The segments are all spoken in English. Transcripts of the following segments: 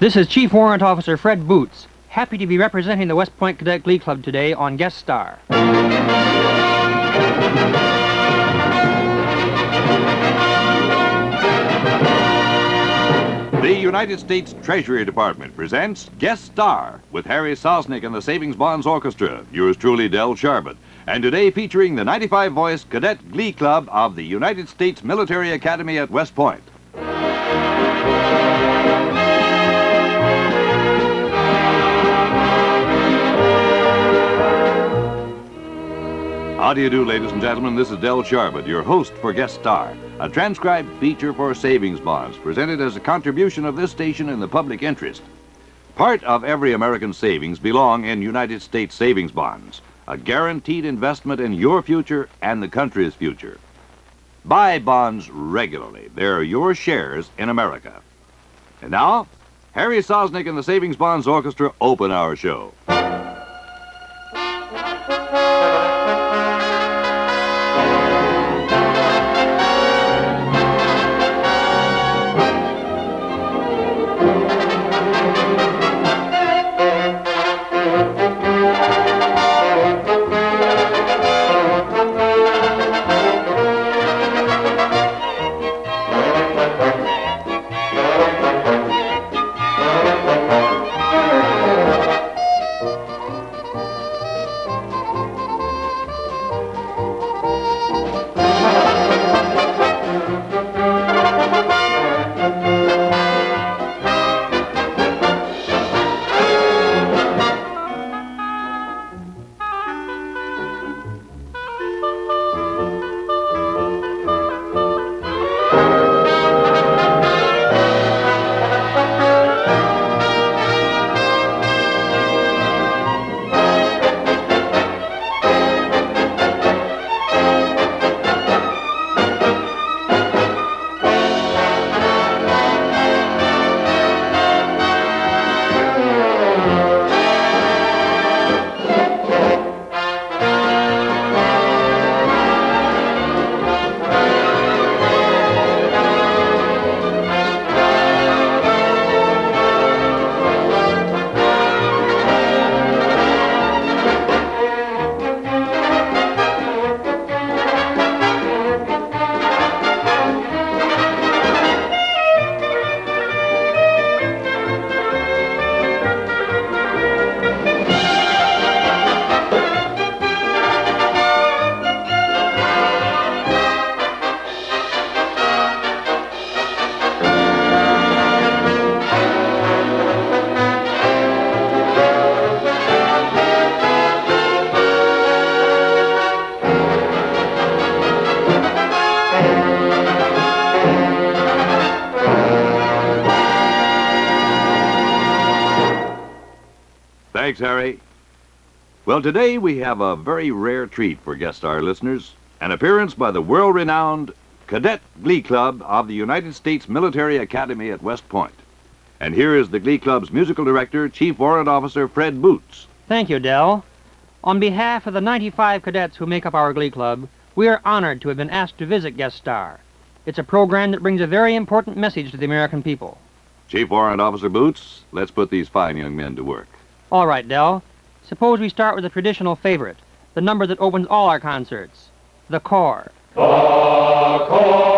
This is Chief Warrant Officer Fred Boots, happy to be representing the West Point Cadet Glee Club today on Guest Star. The United States Treasury Department presents Guest Star with Harry Sosnick and the Savings Bonds Orchestra. Yours truly, Del Sharbutt. And today featuring the 95 voice Cadet Glee Club of the United States Military Academy at West Point. How do you do, ladies and gentlemen? This is Del Sharbutt, your host for Guest Star, a transcribed feature for savings bonds presented as a contribution of this station in the public interest. Part of every American savings belong in United States savings bonds, a guaranteed investment in your future and the country's future. Buy bonds regularly. They're your shares in America. And now, Harry Sosnick and the Savings Bonds Orchestra open our show. Thanks, Harry. Well, today we have a very rare treat for guest star listeners an appearance by the world renowned Cadet Glee Club of the United States Military Academy at West Point. And here is the Glee Club's musical director, Chief Warrant Officer Fred Boots. Thank you, Del. On behalf of the 95 cadets who make up our Glee Club, we are honored to have been asked to visit Guest Star. It's a program that brings a very important message to the American people. Chief Warrant Officer Boots, let's put these fine young men to work. All right, Del. Suppose we start with the traditional favorite, the number that opens all our concerts, the Corps. The Corps.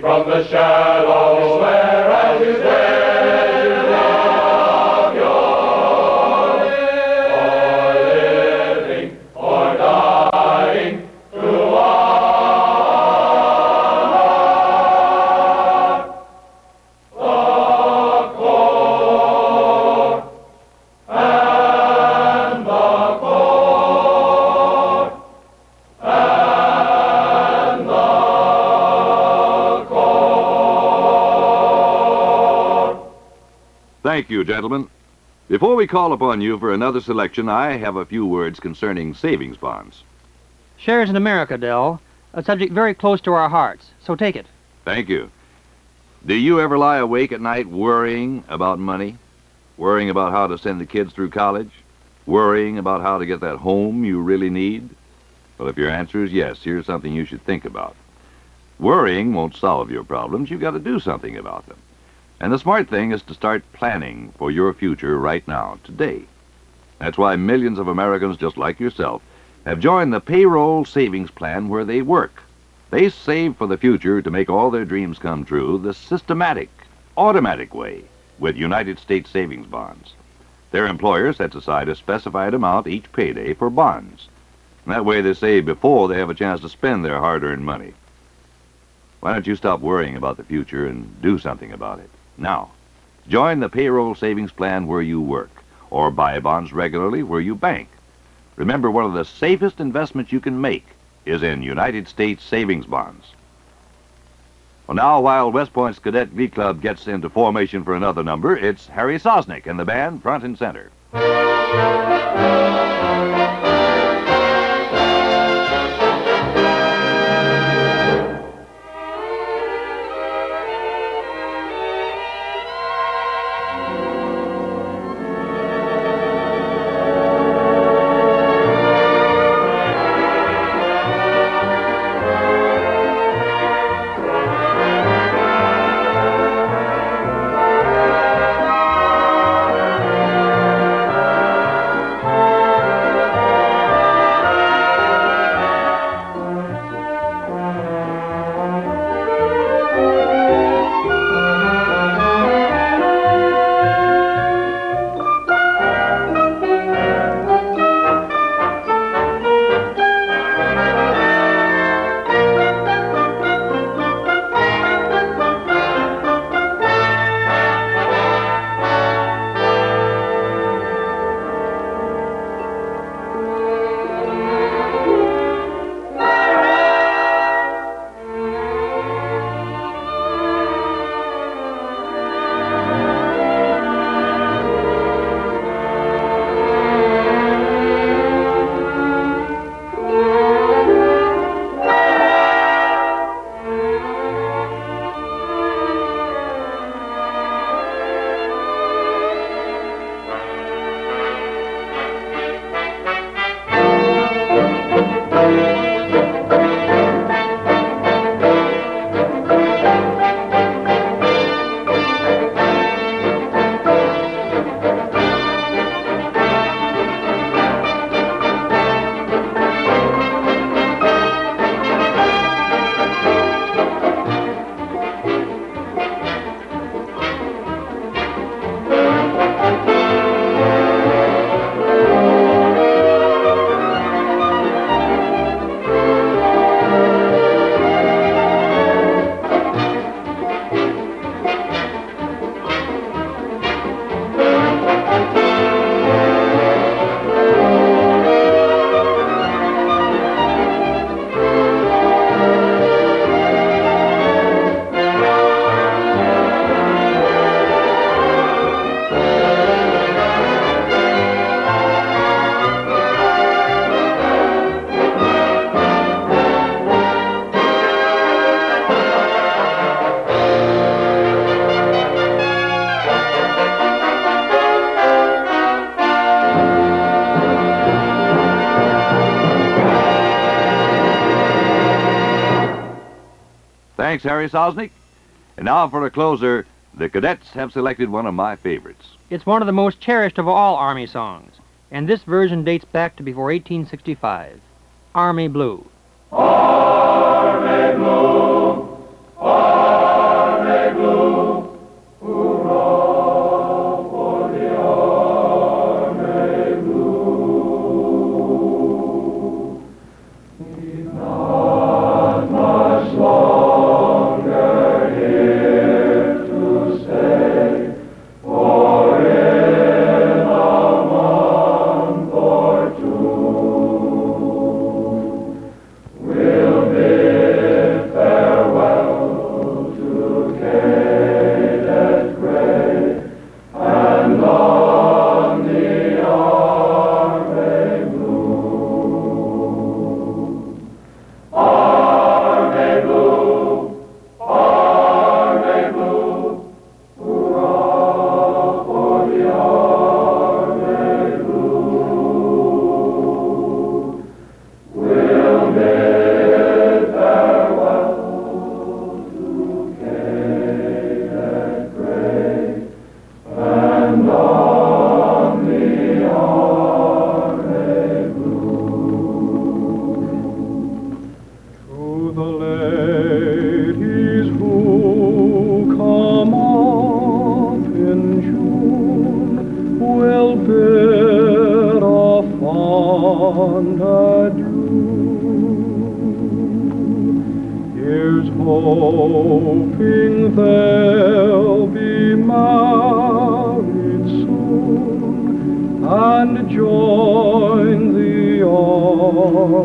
from the shadows, where Thank you, gentlemen. Before we call upon you for another selection, I have a few words concerning savings bonds. Shares in America, Del, a subject very close to our hearts, so take it. Thank you. Do you ever lie awake at night worrying about money? Worrying about how to send the kids through college? Worrying about how to get that home you really need? Well, if your answer is yes, here's something you should think about. Worrying won't solve your problems. You've got to do something about them. And the smart thing is to start planning for your future right now, today. That's why millions of Americans, just like yourself, have joined the payroll savings plan where they work. They save for the future to make all their dreams come true the systematic, automatic way with United States savings bonds. Their employer sets aside a specified amount each payday for bonds. That way they save before they have a chance to spend their hard-earned money. Why don't you stop worrying about the future and do something about it? Now, join the payroll savings plan where you work, or buy bonds regularly where you bank. Remember, one of the safest investments you can make is in United States savings bonds. Well, now, while West Point's Cadet Glee Club gets into formation for another number, it's Harry Sosnick and the band front and center. Thanks, Harry Sosnick. And now for a closer, the cadets have selected one of my favorites. It's one of the most cherished of all Army songs, and this version dates back to before 1865. Army Blue. Army Blue, Here's hoping they'll be married soon and join the army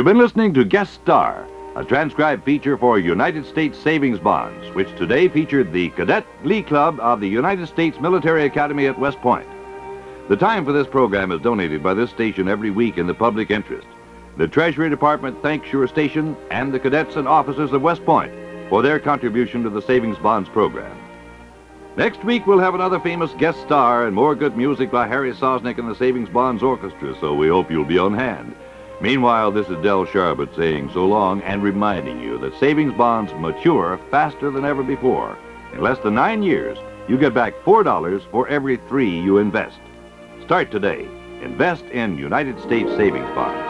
You've been listening to Guest Star, a transcribed feature for United States Savings Bonds, which today featured the Cadet Glee Club of the United States Military Academy at West Point. The time for this program is donated by this station every week in the public interest. The Treasury Department thanks your station and the cadets and officers of West Point for their contribution to the Savings Bonds program. Next week, we'll have another famous guest star and more good music by Harry Sosnick and the Savings Bonds Orchestra, so we hope you'll be on hand. Meanwhile, this is Del Sharbutt saying so long and reminding you that savings bonds mature faster than ever before. In less than nine years, you get back $4 for every three you invest. Start today. Invest in United States savings bonds.